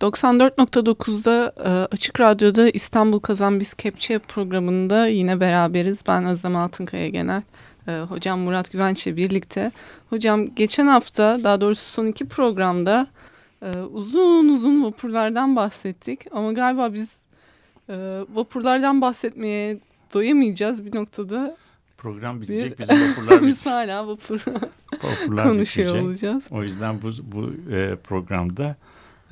94.9'da e, Açık Radyo'da İstanbul Kazan Biz Kepçe programında yine beraberiz. Ben Özlem Altınkaya Genel, e, hocam Murat Güvenç'le birlikte. Hocam geçen hafta daha doğrusu son iki programda e, uzun uzun vapurlardan bahsettik. Ama galiba biz vapurlardan bahsetmeye doyamayacağız bir noktada. Program bitecek, bir... bizim vapurlar Biz hala vapur konuşuyor bitecek. olacağız. O yüzden bu, bu programda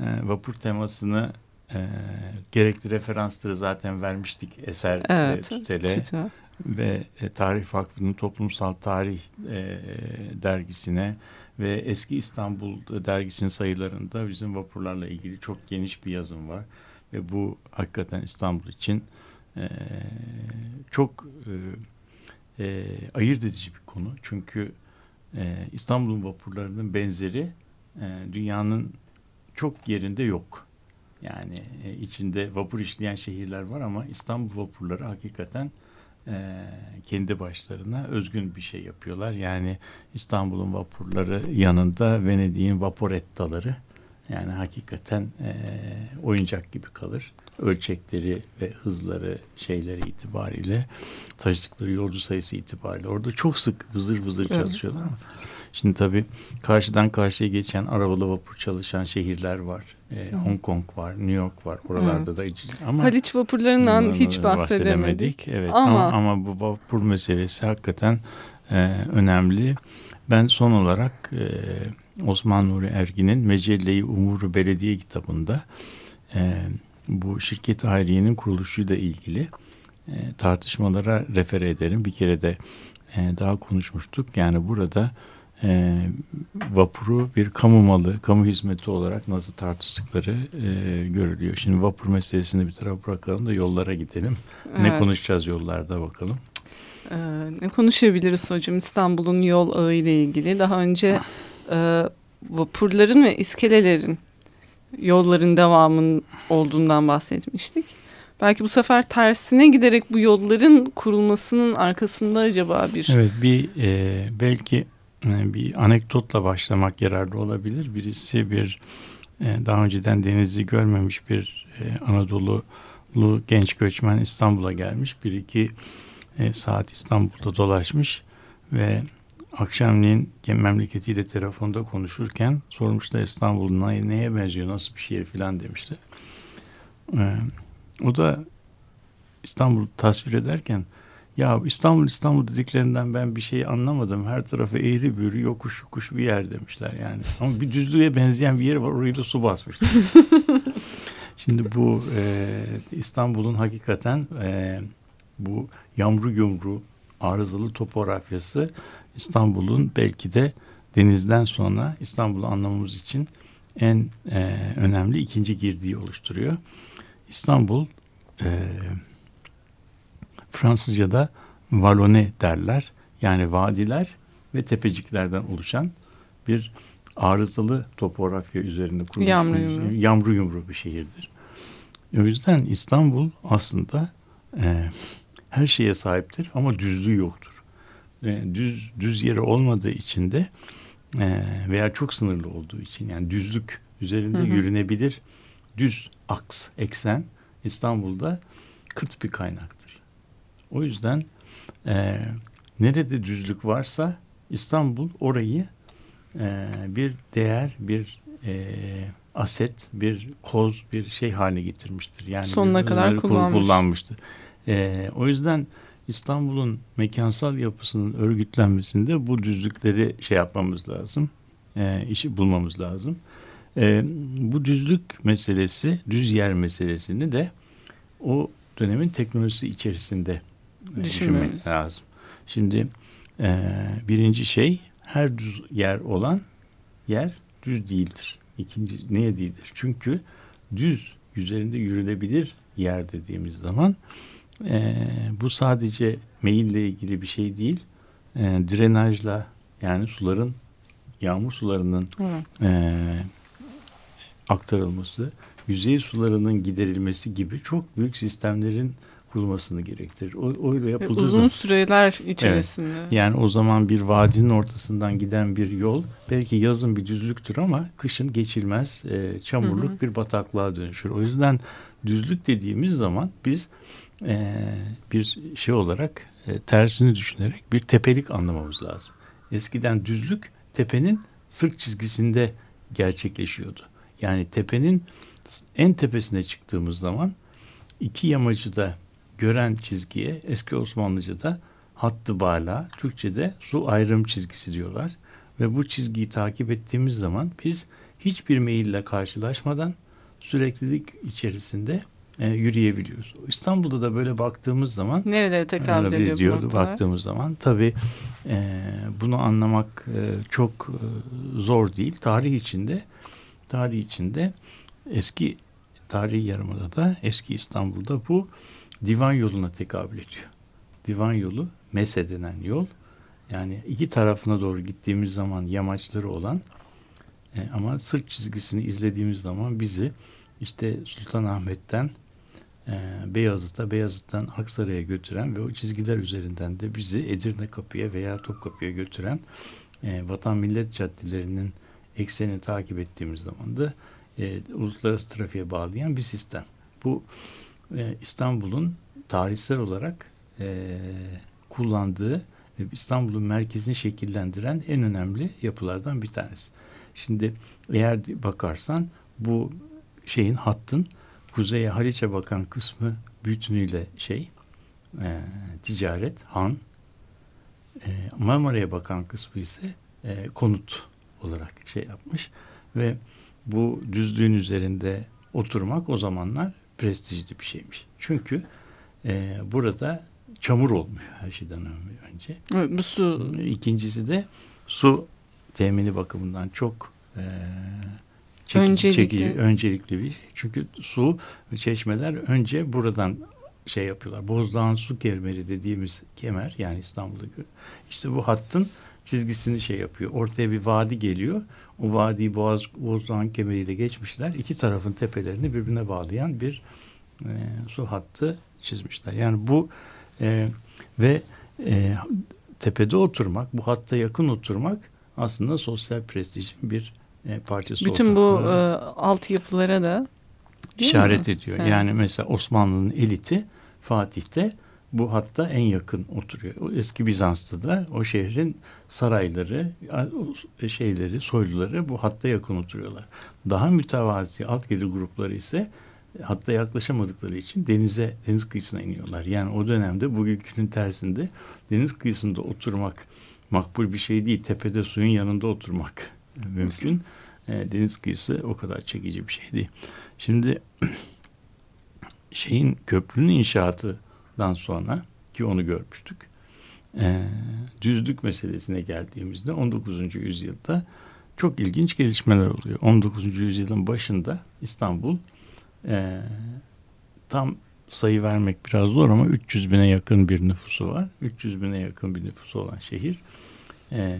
e, vapur temasını e, gerekli referansları zaten vermiştik eser evet, e, tütele ve e, Tarih Vakfı'nın toplumsal tarih e, dergisine ve eski İstanbul dergisinin sayılarında bizim vapurlarla ilgili çok geniş bir yazım var. Ve bu hakikaten İstanbul için e, çok e, e, ayırt edici bir konu. Çünkü e, İstanbul'un vapurlarının benzeri e, dünyanın çok yerinde yok. Yani e, içinde vapur işleyen şehirler var ama İstanbul vapurları hakikaten e, kendi başlarına özgün bir şey yapıyorlar. Yani İstanbul'un vapurları yanında Venedik'in vaporettaları yani hakikaten e, oyuncak gibi kalır. Ölçekleri ve hızları şeyleri itibariyle taşıdıkları yolcu sayısı itibariyle orada çok sık vızır vızır çalışıyorlar ama Şimdi tabii karşıdan karşıya geçen arabalı vapur çalışan şehirler var. Ee, Hong Kong var, New York var. Oralarda evet. da ama Haliç vapurlarından hiç bahsedemedik. Evet ama, ama ama bu vapur meselesi hakikaten e, önemli. Ben son olarak e, Osman Nuri Ergin'in Mecelle-i Umuru Belediye kitabında e, bu şirket hayriyenin kuruluşuyla ilgili e, tartışmalara refer ederim. Bir kere de e, daha konuşmuştuk. Yani burada e, vapuru bir kamu malı, kamu hizmeti olarak nasıl tartıştıkları e, görülüyor. Şimdi vapur meselesini bir tarafa bırakalım da yollara gidelim. Evet. Ne konuşacağız yollarda bakalım. Ee, ne konuşabiliriz hocam İstanbul'un yol ağı ile ilgili? Daha önce e, vapurların ve iskelelerin yolların devamının olduğundan bahsetmiştik. Belki bu sefer tersine giderek bu yolların kurulmasının arkasında acaba bir... Evet bir e, belki bir anekdotla başlamak yararlı olabilir. Birisi bir e, daha önceden denizi görmemiş bir e, Anadolu'lu genç göçmen İstanbul'a gelmiş. Bir iki saat İstanbul'da dolaşmış ve akşamleyin memleketiyle telefonda konuşurken sormuşlar İstanbul neye benziyor, nasıl bir şehir filan demişler. O da İstanbul tasvir ederken ya İstanbul İstanbul dediklerinden ben bir şey anlamadım. Her tarafı eğri büğrü yokuş yokuş bir yer demişler yani. Ama bir düzlüğe benzeyen bir yer var orayı da su basmış. Şimdi bu e, İstanbul'un hakikaten e, bu yamru yumru arızalı topografyası İstanbul'un belki de denizden sonra İstanbul'u anlamamız için en e, önemli ikinci girdiği oluşturuyor. İstanbul e, Fransızca'da valone derler. Yani vadiler ve tepeciklerden oluşan bir arızalı topografya üzerinde kurulmuş yamru yumru. yamru yumru bir şehirdir. O yüzden İstanbul aslında e, her şeye sahiptir ama düzlüğü yoktur. E, düz düz yeri olmadığı için de e, veya çok sınırlı olduğu için yani düzlük üzerinde hı hı. yürünebilir düz aks eksen İstanbul'da kıt bir kaynaktır. O yüzden e, nerede düzlük varsa İstanbul orayı e, bir değer, bir e, aset, bir koz, bir şey haline getirmiştir. Yani sonuna kadar kullanmış. kullanmıştır. E, o yüzden İstanbul'un mekansal yapısının örgütlenmesinde bu düzlükleri şey yapmamız lazım. E, işi bulmamız lazım. E, bu düzlük meselesi, düz yer meselesini de o dönemin teknolojisi içerisinde düşünmek lazım. Şimdi e, birinci şey her düz yer olan yer düz değildir. İkinci neye değildir? Çünkü düz üzerinde yürünebilir yer dediğimiz zaman e, bu sadece meyille ilgili bir şey değil. E, drenajla yani suların yağmur sularının e, aktarılması, yüzey sularının giderilmesi gibi çok büyük sistemlerin kurulmasını gerektirir. O, öyle yapıldığı Uzun zaman, süreler içerisinde. Evet, yani o zaman bir vadinin ortasından giden bir yol belki yazın bir düzlüktür ama kışın geçilmez e, çamurluk hı hı. bir bataklığa dönüşür. O yüzden düzlük dediğimiz zaman biz e, bir şey olarak e, tersini düşünerek bir tepelik anlamamız lazım. Eskiden düzlük tepenin sırt çizgisinde gerçekleşiyordu. Yani tepenin en tepesine çıktığımız zaman iki yamacı da gören çizgiye eski Osmanlıca'da hattı bala, Türkçe'de su ayrım çizgisi diyorlar. Ve bu çizgiyi takip ettiğimiz zaman biz hiçbir meyille karşılaşmadan süreklilik içerisinde e, yürüyebiliyoruz. İstanbul'da da böyle baktığımız zaman nerelere tekabül ediyor diyordu, bu baktığımız zaman tabii e, bunu anlamak e, çok e, zor değil. Tarih içinde tarih içinde eski tarihi yarımada eski İstanbul'da bu divan yoluna tekabül ediyor. Divan yolu Mese denen yol. Yani iki tarafına doğru gittiğimiz zaman yamaçları olan e, ama sırt çizgisini izlediğimiz zaman bizi işte Sultanahmet'ten e, Beyazıt'a, Beyazıt'tan Aksaray'a götüren ve o çizgiler üzerinden de bizi Edirne Kapı'ya veya Topkapı'ya götüren e, Vatan Millet Caddelerinin eksenini takip ettiğimiz zaman da e, uluslararası trafiğe bağlayan bir sistem. Bu İstanbul'un tarihsel olarak kullandığı ve İstanbul'un merkezini şekillendiren en önemli yapılardan bir tanesi. Şimdi eğer bakarsan bu şeyin hattın kuzeye Haliç'e bakan kısmı bütünüyle şey e, ticaret, han e, Marmara'ya bakan kısmı ise e, konut olarak şey yapmış ve bu düzlüğün üzerinde oturmak o zamanlar prestijli bir şeymiş. Çünkü e, burada çamur olmuyor her şeyden önce. Evet, bu su. İkincisi de su temini bakımından çok e, çekici, öncelikli. çekici, öncelikli bir şey. Çünkü su ve çeşmeler önce buradan şey yapıyorlar. Bozdağın su kemeri dediğimiz kemer yani İstanbul'da işte bu hattın çizgisini şey yapıyor. Ortaya bir vadi geliyor. O vadiyi Boğaz, Bozdağ'ın kemeriyle geçmişler. İki tarafın tepelerini birbirine bağlayan bir e, su hattı çizmişler. Yani bu e, ve e, tepede oturmak, bu hatta yakın oturmak aslında sosyal prestijin bir e, parçası Bütün bu e, altyapılara da işaret mi? ediyor. Evet. Yani mesela Osmanlı'nın eliti Fatih'te bu hatta en yakın oturuyor. O eski Bizans'ta da o şehrin sarayları, şeyleri, soyluları bu hatta yakın oturuyorlar. Daha mütevazi alt gelir grupları ise hatta yaklaşamadıkları için denize, deniz kıyısına iniyorlar. Yani o dönemde bugünkünün tersinde deniz kıyısında oturmak makbul bir şey değil. Tepede suyun yanında oturmak mümkün. E, deniz kıyısı o kadar çekici bir şey değil. Şimdi şeyin köprünün inşaatından sonra ki onu görmüştük. E, düzlük meselesine geldiğimizde 19. yüzyılda çok ilginç gelişmeler oluyor. 19. yüzyılın başında İstanbul e, tam sayı vermek biraz zor ama 300 bine yakın bir nüfusu var. 300 bine yakın bir nüfusu olan şehir e,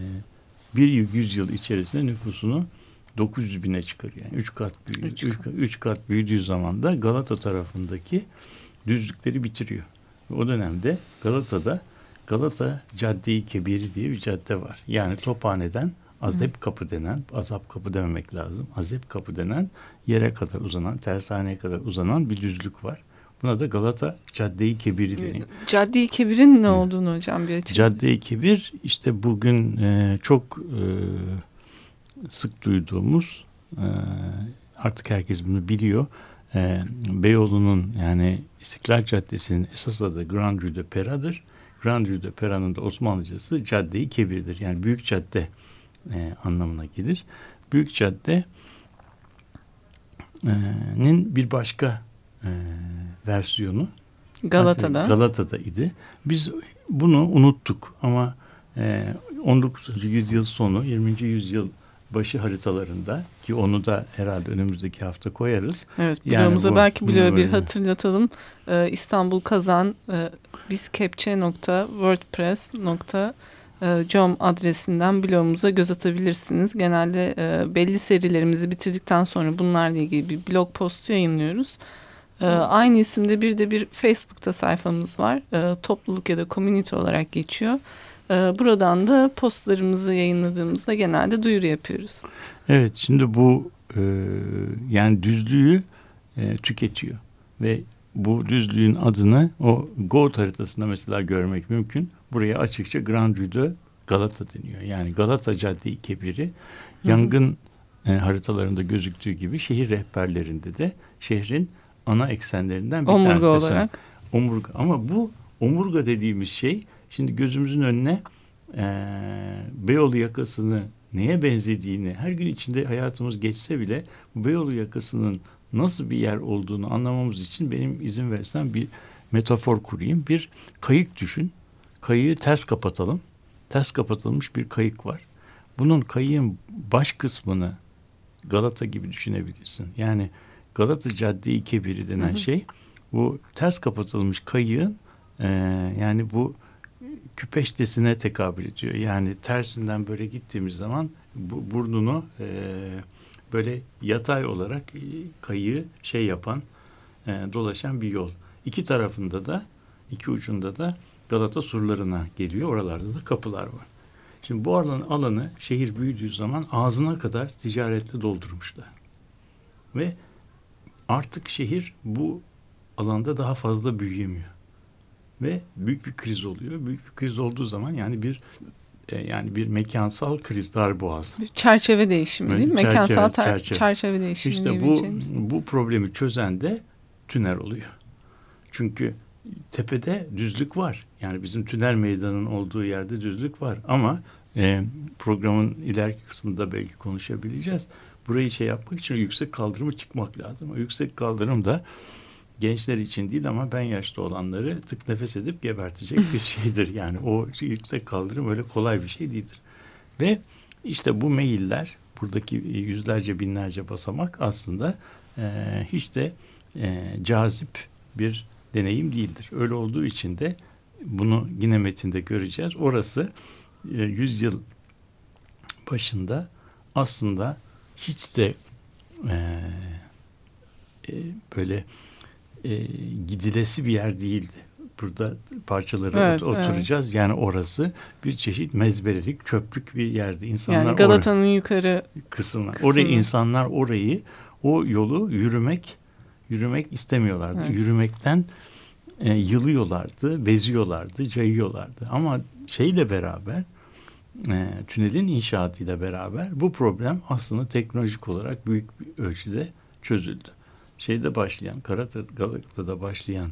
bir yüzyıl içerisinde nüfusunu 900 bine çıkarıyor. Yani 3 kat. 3 kat. Üç kat büyüdüğü zaman da Galata tarafındaki düzlükleri bitiriyor. O dönemde Galata'da Galata Cadde-i Kebiri diye bir cadde var. Yani Tophane'den Azep Kapı denen, Azap Kapı dememek lazım. Azep Kapı denen yere kadar uzanan, tersaneye kadar uzanan bir düzlük var. Buna da Galata Cadde-i Kebiri deniyor. Cadde-i Kebir'in ne olduğunu hocam bir açıklayın. Cadde-i Kebir işte bugün e, çok e, sık duyduğumuz e, artık herkes bunu biliyor. E, Beyoğlu'nun yani İstiklal Caddesi'nin esas adı Grand Rue de Pera'dır. Grand Rue de Pera'nın da Osmanlıcası Cadde-i Kebir'dir. Yani büyük cadde e, anlamına gelir. Büyük cadde'nin bir başka e, versiyonu Galata'da. Galata'da idi. Biz bunu unuttuk ama e, 19. yüzyıl sonu 20. yüzyıl başı haritalarında ki onu da herhalde önümüzdeki hafta koyarız. Evet bloğumuza yani belki bloğu bir hatırlatalım. Ee, İstanbul Kazan e, bizkepçe.wordpress.com adresinden blogumuza göz atabilirsiniz. Genelde e, belli serilerimizi bitirdikten sonra bunlarla ilgili bir blog postu yayınlıyoruz. E, aynı isimde bir de bir Facebook'ta sayfamız var. E, topluluk ya da community olarak geçiyor. E, buradan da postlarımızı yayınladığımızda genelde duyuru yapıyoruz. Evet şimdi bu e, yani düzlüğü e, tüketiyor ve bu düzlüğün adını o Goat haritasında mesela görmek mümkün. Buraya açıkça Grand Rue de Galata deniyor. Yani Galata Cadde Kebiri yangın e, haritalarında gözüktüğü gibi şehir rehberlerinde de şehrin ana eksenlerinden bir omurga tanesi. olarak. Omurga ama bu omurga dediğimiz şey şimdi gözümüzün önüne e, Beyoğlu yakasını neye benzediğini her gün içinde hayatımız geçse bile bu Beyoğlu yakasının nasıl bir yer olduğunu anlamamız için benim izin versen bir metafor kurayım. Bir kayık düşün. Kayığı ters kapatalım. Ters kapatılmış bir kayık var. Bunun kayığın baş kısmını Galata gibi düşünebilirsin. Yani Galata Cadde-i Kebiri denen hı hı. şey bu ters kapatılmış kayığın e, yani bu küpeştesine tekabül ediyor. Yani tersinden böyle gittiğimiz zaman bu, burnunu e, böyle yatay olarak e, kayığı şey yapan e, dolaşan bir yol. İki tarafında da iki ucunda da Galata surlarına geliyor. Oralarda da kapılar var. Şimdi bu alan, alanı şehir büyüdüğü zaman ağzına kadar ticaretle doldurmuşlar. Ve artık şehir bu alanda daha fazla büyüyemiyor. Ve büyük bir kriz oluyor. Büyük bir kriz olduğu zaman yani bir e, yani bir mekansal kriz darboğaz. Bir çerçeve değişimi değil mi? Çerçeve, mekansal çerçeve. çerçeve değişimi İşte bu, bu problemi çözen de tünel oluyor. Çünkü tepede düzlük var. Yani bizim tünel meydanının olduğu yerde düzlük var. Ama e, programın ileriki kısmında belki konuşabileceğiz. Burayı şey yapmak için yüksek kaldırımı çıkmak lazım. O yüksek kaldırım da gençler için değil ama ben yaşlı olanları tık nefes edip gebertecek bir şeydir. Yani o yüksek kaldırım öyle kolay bir şey değildir. Ve işte bu mailler buradaki yüzlerce binlerce basamak aslında e, hiç de e, cazip bir deneyim değildir. Öyle olduğu için de bunu yine metinde göreceğiz. Orası e, yüzyıl başında aslında hiç de e, e, böyle e, gidilesi bir yer değildi. Burada parçaları evet, oturacağız. Evet. Yani orası bir çeşit mezbelelik, çöplük bir yerdi. İnsanlar yani Galata'nın yukarı kısmına. Kısmı. Orayı insanlar orayı o yolu yürümek yürümek istemiyorlardı. Evet. Yürümekten e, yılıyorlardı, beziyorlardı, cayıyorlardı. Ama şeyle beraber e, tünelin inşaatıyla beraber bu problem aslında teknolojik olarak büyük bir ölçüde çözüldü. Şeyde başlayan, Karata'da başlayan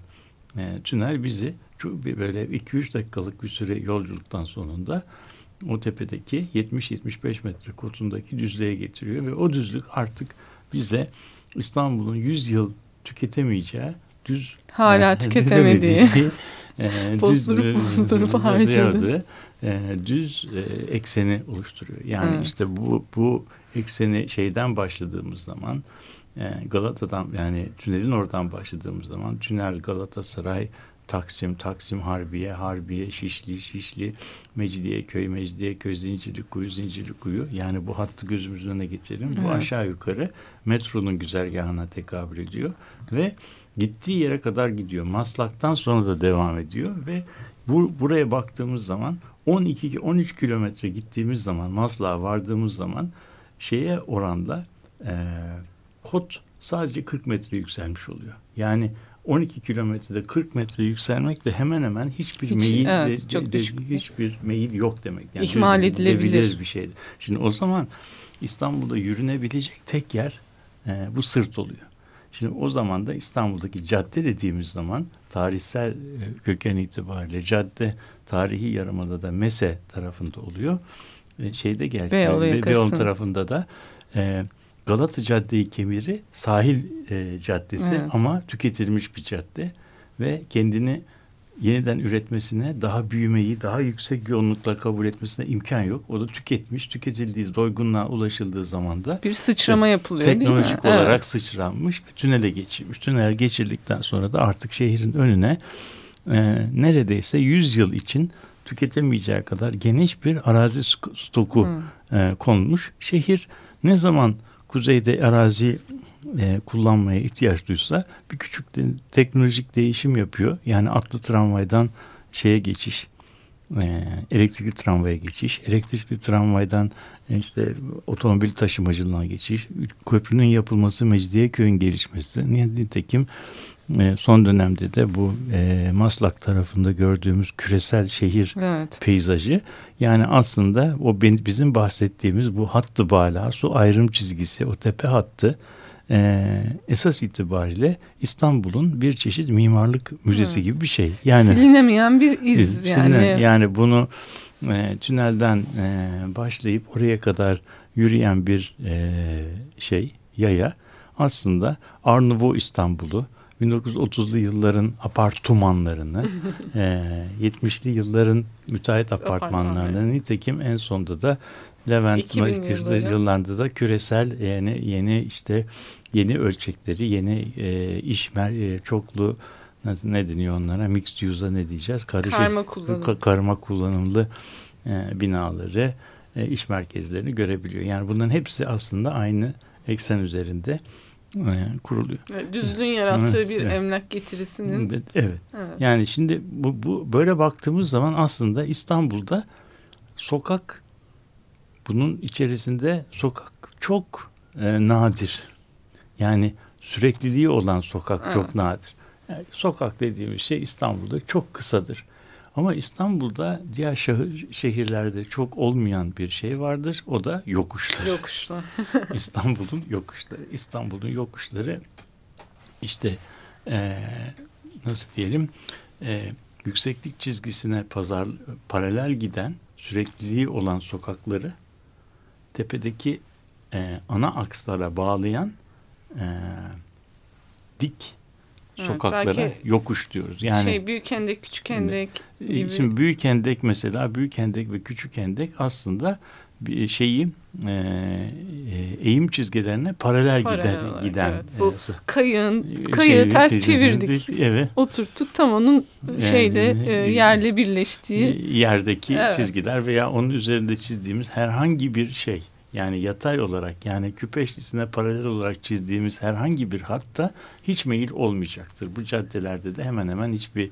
e, tünel bizi çok bir böyle 2-3 dakikalık bir süre yolculuktan sonunda o tepedeki 70-75 metre kotundaki düzlüğe getiriyor ve o düzlük artık bize İstanbul'un 100 yıl tüketemeyeceği düz hala e, tüketemediği e, bozdurup bozdurup harcadı. E, düz e, ekseni oluşturuyor. Yani evet. işte bu bu ekseni şeyden başladığımız zaman e, Galata'dan yani tünelin oradan başladığımız zaman tünel Galatasaray Taksim, Taksim Harbiye, Harbiye, Şişli, Şişli, Mecidiyeköy, Mecidiyeköy, Zincirlikuyu, Zincirlikuyu. Yani bu hattı gözümüzün önüne getirelim. Evet. Bu aşağı yukarı metronun güzergahına tekabül ediyor ve gittiği yere kadar gidiyor. Maslak'tan sonra da devam ediyor ve bu, buraya baktığımız zaman 12-13 kilometre gittiğimiz zaman Maslak'a vardığımız zaman şeye oranda e, kot sadece 40 metre yükselmiş oluyor. Yani 12 kilometrede 40 metre yükselmek de hemen hemen hiçbir Hiç, meyil evet, de, de, hiçbir meyil yok demek. Yani İhmal edilebilir bir şeydi. Şimdi o zaman İstanbul'da yürünebilecek tek yer e, bu sırt oluyor. Şimdi o zaman da İstanbul'daki cadde dediğimiz zaman tarihsel e, köken itibariyle cadde tarihi yarımada da Mese tarafında oluyor. E, şeyde gerçi Beyoğlu, Beyoğlu tarafında da e, Galata Cadde-i Kemiri sahil e, caddesi evet. ama tüketilmiş bir cadde ve kendini yeniden üretmesine, daha büyümeyi, daha yüksek yoğunlukla kabul etmesine imkan yok. O da tüketmiş, tüketildiği, doygunluğa ulaşıldığı zaman da bir sıçrama yapılıyor teknolojik değil mi? Olarak evet. sıçranmış ve tünele geçirmiş. Tünel geçirdikten sonra da artık şehrin önüne e, neredeyse 100 yıl için tüketemeyeceği kadar geniş bir arazi stoku hmm. e, konmuş. Şehir ne zaman kuzeyde arazi e, kullanmaya ihtiyaç duysa bir küçük de, teknolojik değişim yapıyor. Yani atlı tramvaydan şeye geçiş, e, elektrikli tramvaya geçiş, elektrikli tramvaydan e, işte otomobil taşımacılığına geçiş, köprünün yapılması, Mecidiyeköy'ün gelişmesi. Nitekim son dönemde de bu e, Maslak tarafında gördüğümüz küresel şehir evet. peyzajı yani aslında o bizim bahsettiğimiz bu hattı bala su ayrım çizgisi o tepe hattı e, esas itibariyle İstanbul'un bir çeşit mimarlık müzesi evet. gibi bir şey. Yani silinemeyen bir iz yani. Silinen, yani bunu e, tünelden e, başlayıp oraya kadar yürüyen bir e, şey yaya aslında Arnavut İstanbul'u 1930'lu yılların apartmanlarını, e, 70'li yılların müteahhit apartmanlarını nitekim en sonunda da Levent yıllarında da küresel yani yeni işte yeni ölçekleri, yeni e, iş e, çoklu ne deniyor onlara? Mixed use'a ne diyeceğiz? Karışık, karma, kullanım. ka, karma kullanımlı e, binaları, e, iş merkezlerini görebiliyor. Yani bunların hepsi aslında aynı eksen üzerinde e, kuruluyor. Düzlüğün yarattığı bir evet. emlak getirisinin. Evet. evet. Yani şimdi bu, bu böyle baktığımız zaman aslında İstanbul'da sokak bunun içerisinde sokak çok e, nadir. Yani sürekliliği olan sokak evet. çok nadir. Yani sokak dediğimiz şey İstanbul'da çok kısadır. Ama İstanbul'da diğer şehir, şehirlerde çok olmayan bir şey vardır. O da yokuşlar. Yokuşlar. İstanbul'un yokuşları. İstanbul'un yokuşları işte e, nasıl diyelim e, yükseklik çizgisine pazar paralel giden sürekliliği olan sokakları tepedeki e, ana akslara bağlayan e, dik sokaklara evet, yokuş diyoruz. Yani şey büyük hendek, küçük hendek e, gibi. Şimdi büyük hendek mesela büyük hendek ve küçük hendek aslında bir şeyi e, e, eğim çizgilerine paralel, paralel giden olarak, giden evet. bu e, kayığın kayığı şey, ters çevirdik. Evet. Oturttuk tam onun şeyde yani, e, yerle birleştiği yerdeki evet. çizgiler veya onun üzerinde çizdiğimiz herhangi bir şey yani yatay olarak yani küpe eşlisine paralel olarak çizdiğimiz herhangi bir hatta hiç meyil olmayacaktır. Bu caddelerde de hemen hemen hiçbir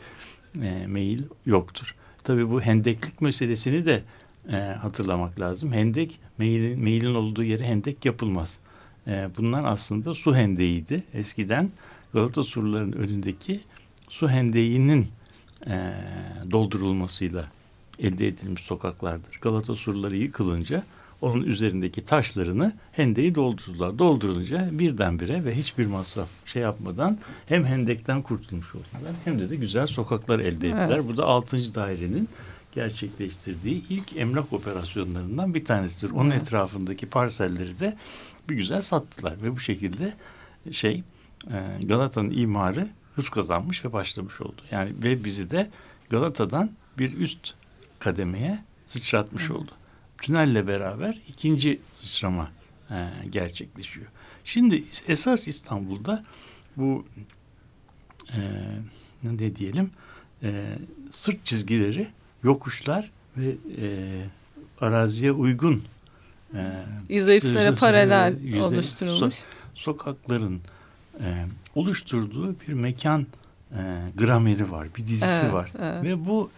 e, meyil yoktur. Tabii bu hendeklik meselesini de e, hatırlamak lazım. Hendek meyilin, meyilin olduğu yere hendek yapılmaz. E, bunlar aslında su hendeğiydi. Eskiden Galata surlarının önündeki su hendeğinin e, doldurulmasıyla elde edilmiş sokaklardır. Galata surları yıkılınca onun üzerindeki taşlarını hendeyi doldurdular. Doldurunca birdenbire ve hiçbir masraf şey yapmadan hem hendekten kurtulmuş oldular hem de de güzel sokaklar elde ettiler. Evet. Bu da 6. dairenin gerçekleştirdiği ilk emlak operasyonlarından bir tanesidir. Onun evet. etrafındaki parselleri de bir güzel sattılar ve bu şekilde şey e, Galata'nın imarı hız kazanmış ve başlamış oldu. Yani ve bizi de Galata'dan bir üst kademeye sıçratmış oldu tünelle beraber ikinci sıçrama e, gerçekleşiyor. Şimdi esas İstanbul'da bu e, ne diyelim e, sırt çizgileri, yokuşlar ve e, araziye uygun e, yüzeyipslere paralel yüzey, oluşturulmuş. So, sokakların e, oluşturduğu bir mekan e, grameri var, bir dizisi evet, var. Evet. Ve bu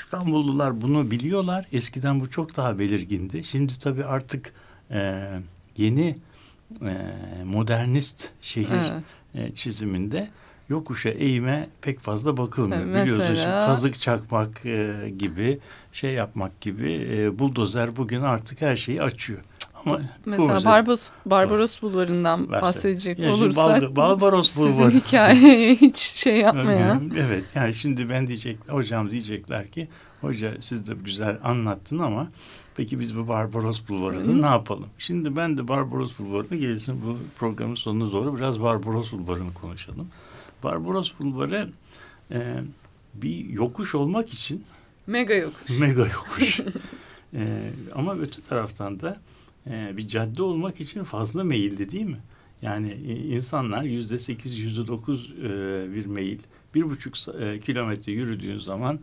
İstanbullular bunu biliyorlar. Eskiden bu çok daha belirgindi. Şimdi tabii artık e, yeni e, modernist şehir evet. e, çiziminde yokuşa eğime pek fazla bakılmıyor. Evet, Biliyorsun şimdi kazık çakmak e, gibi şey yapmak gibi e, buldozer bugün artık her şeyi açıyor. Ama mesela mesela Barbaros, Barbaros Bulvarı'ndan bahsedecek yani olursak Barbaros Bulvarı. sizin hikayeye hiç şey yapmayan. Evet yani şimdi ben diyecek hocam diyecekler ki hoca siz de güzel anlattın ama peki biz bu Barbaros Bulvarı'nda ne yapalım? Şimdi ben de Barbaros Bulvarı'na gelsin bu programın sonuna doğru biraz Barbaros Bulvarı'nı konuşalım. Barbaros Bulvarı e, bir yokuş olmak için mega yokuş. Mega yokuş. e, ama öte taraftan da e, bir cadde olmak için fazla meyilli değil mi? Yani e, insanlar yüzde sekiz, yüzde dokuz e, bir meyil. Bir buçuk kilometre yürüdüğün zaman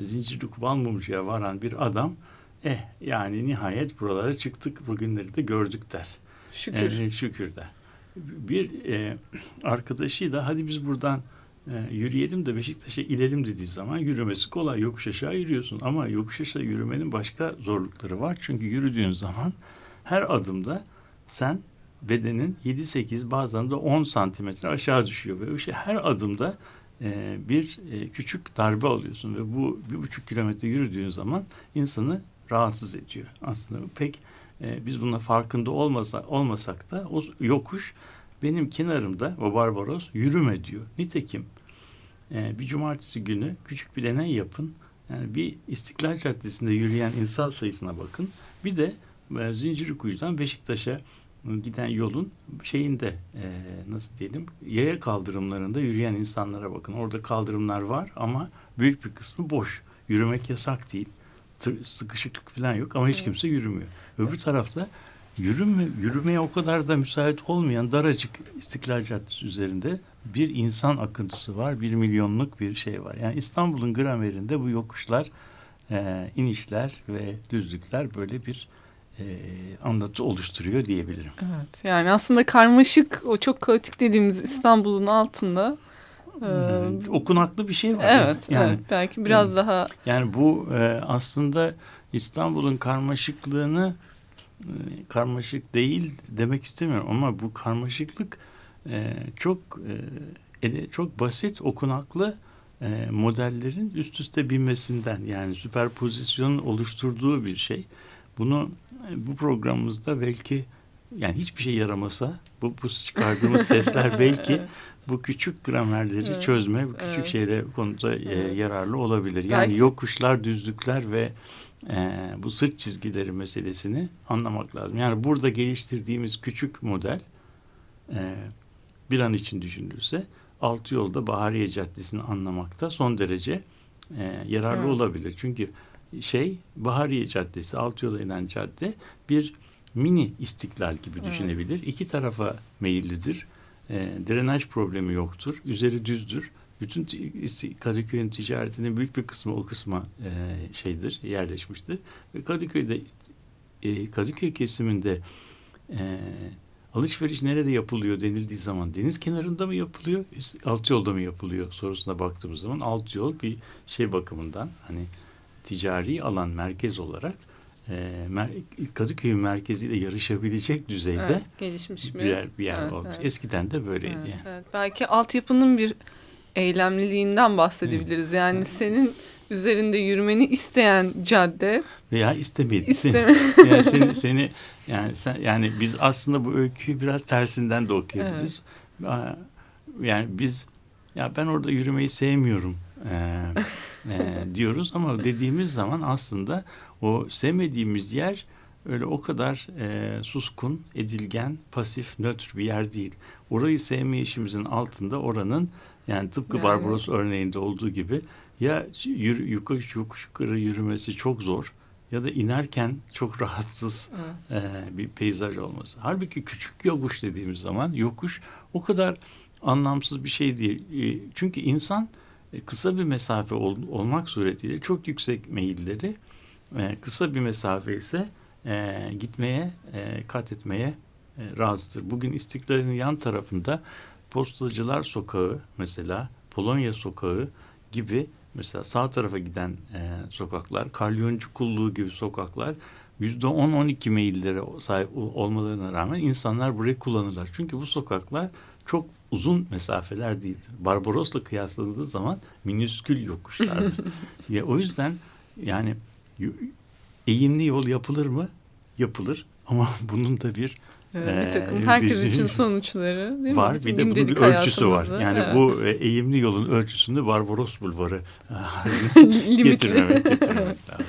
Zincirli Kubalmumcu'ya varan bir adam eh yani nihayet buralara çıktık bugünleri de gördük der. Şükür. şükür der. bir e, arkadaşıyla hadi biz buradan e, yürüyelim de Beşiktaş'a inelim dediği zaman yürümesi kolay. Yokuş aşağı yürüyorsun ama yokuş aşağı yürümenin başka zorlukları var. Çünkü yürüdüğün zaman her adımda sen bedenin 7-8 bazen de 10 santimetre aşağı düşüyor ve şey her adımda e, bir e, küçük darbe alıyorsun ve bu bir buçuk kilometre yürüdüğün zaman insanı rahatsız ediyor. Aslında pek biz buna farkında olmasa, olmasak da o yokuş benim kenarımda o Barbaros yürüme diyor. Nitekim e, bir cumartesi günü küçük bir deney yapın. Yani bir İstiklal Caddesi'nde yürüyen insan sayısına bakın. Bir de e, Zincirlikuyu'dan Beşiktaş'a giden yolun şeyinde e, nasıl diyelim yaya kaldırımlarında yürüyen insanlara bakın. Orada kaldırımlar var ama büyük bir kısmı boş. Yürümek yasak değil. Sıkışıklık falan yok ama hiç kimse yürümüyor. Öbür tarafta yürüme, yürümeye o kadar da müsait olmayan daracık İstiklal Caddesi üzerinde bir insan akıntısı var. Bir milyonluk bir şey var. Yani İstanbul'un gramerinde bu yokuşlar, e, inişler ve düzlükler böyle bir e, anlatı oluşturuyor diyebilirim. Evet yani aslında karmaşık o çok kaotik dediğimiz İstanbul'un altında e, hmm, okunaklı bir şey var. Evet, yani, evet belki biraz yani, daha. Yani bu e, aslında İstanbul'un karmaşıklığını karmaşık değil demek istemiyorum ama bu karmaşıklık e, çok e, çok basit okunaklı e, modellerin üst üste binmesinden yani süperpozisyonun oluşturduğu bir şey. Bunu e, bu programımızda belki yani hiçbir şey yaramasa bu, bu çıkardığımız sesler belki bu küçük gramerleri evet. çözme, bu küçük evet. şeyler konuda e, yararlı olabilir. Yani belki. yokuşlar, düzlükler ve e, bu sırt çizgileri meselesini anlamak lazım. Yani burada geliştirdiğimiz küçük model e, bir an için düşünülürse altı yolda Bahariye Caddesi'ni anlamakta son derece e, yararlı evet. olabilir. Çünkü şey Bahariye Caddesi, altı yola inen cadde bir mini istiklal gibi evet. düşünebilir. İki tarafa meyillidir. E, drenaj problemi yoktur. Üzeri düzdür. Bütün Kadıköy'ün ticaretinin büyük bir kısmı o kısma e, şeydir, yerleşmiştir. Ve Kadıköy'de e, Kadıköy kesiminde e, alışveriş nerede yapılıyor denildiği zaman deniz kenarında mı yapılıyor, alt yolda mı yapılıyor sorusuna baktığımız zaman alt yol bir şey bakımından hani ticari alan merkez olarak e, mer Kadıköy merkeziyle yarışabilecek düzeyde evet, gelişmiş bir yer, bir yer evet, oldu. Evet. Eskiden de böyleydi. Evet, yani. evet. Belki altyapının bir eylemliliğinden bahsedebiliriz. Yani evet. senin üzerinde yürümeni isteyen cadde veya istemedi. İsteme. yani seni, seni yani sen yani biz aslında bu öyküyü biraz tersinden de okuyabiliriz. Evet. Yani biz ya ben orada yürümeyi sevmiyorum e, e, diyoruz ama dediğimiz zaman aslında o sevmediğimiz yer öyle o kadar e, suskun, edilgen, pasif, nötr bir yer değil. Orayı sevmeyişimizin altında oranın yani tıpkı yani. Barbaros örneğinde olduğu gibi ya yürü, yokuş, yokuş yukarı yürümesi çok zor ya da inerken çok rahatsız evet. e, bir peyzaj olması. Halbuki küçük yokuş dediğimiz zaman yokuş o kadar anlamsız bir şey değil. E, çünkü insan e, kısa bir mesafe ol, olmak suretiyle çok yüksek meyilleri e, kısa bir mesafe ise e, gitmeye, e, kat etmeye e, razıdır. Bugün İstiklal'in yan tarafında Postacılar Sokağı mesela, Polonya Sokağı gibi mesela sağ tarafa giden e, sokaklar, Kalyoncu Kulluğu gibi sokaklar yüzde on on iki meyillere sahip olmalarına rağmen insanlar burayı kullanırlar. Çünkü bu sokaklar çok uzun mesafeler değildir. Barbaros'la kıyaslandığı zaman minüskül yokuşlardır. ya, o yüzden yani eğimli yol yapılır mı? Yapılır ama bunun da bir bir takım herkes bir, için sonuçları değil var. mi? Bir de bunun bir ölçüsü var. Yani evet. bu eğimli yolun ölçüsünü Barbaros Bulvarı getirmemek, getirmemek lazım.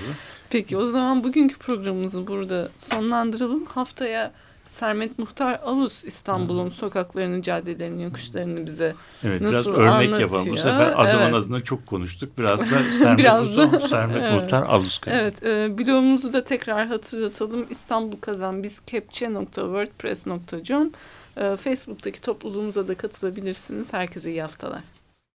Peki o zaman bugünkü programımızı burada sonlandıralım. Haftaya Sermet Muhtar Alus İstanbul'un sokaklarını, caddelerini, yokuşlarını bize evet, nasıl biraz örnek anlatıyor. yapalım. Bu sefer adamın evet. adına çok konuştuk. Biraz da Sermet, biraz da, Sermet evet. Muhtar Alus. Evet, e, blogumuzu da tekrar hatırlatalım. İstanbul Kazan biz kepçe.wordpress.com e, Facebook'taki topluluğumuza da katılabilirsiniz. Herkese iyi haftalar.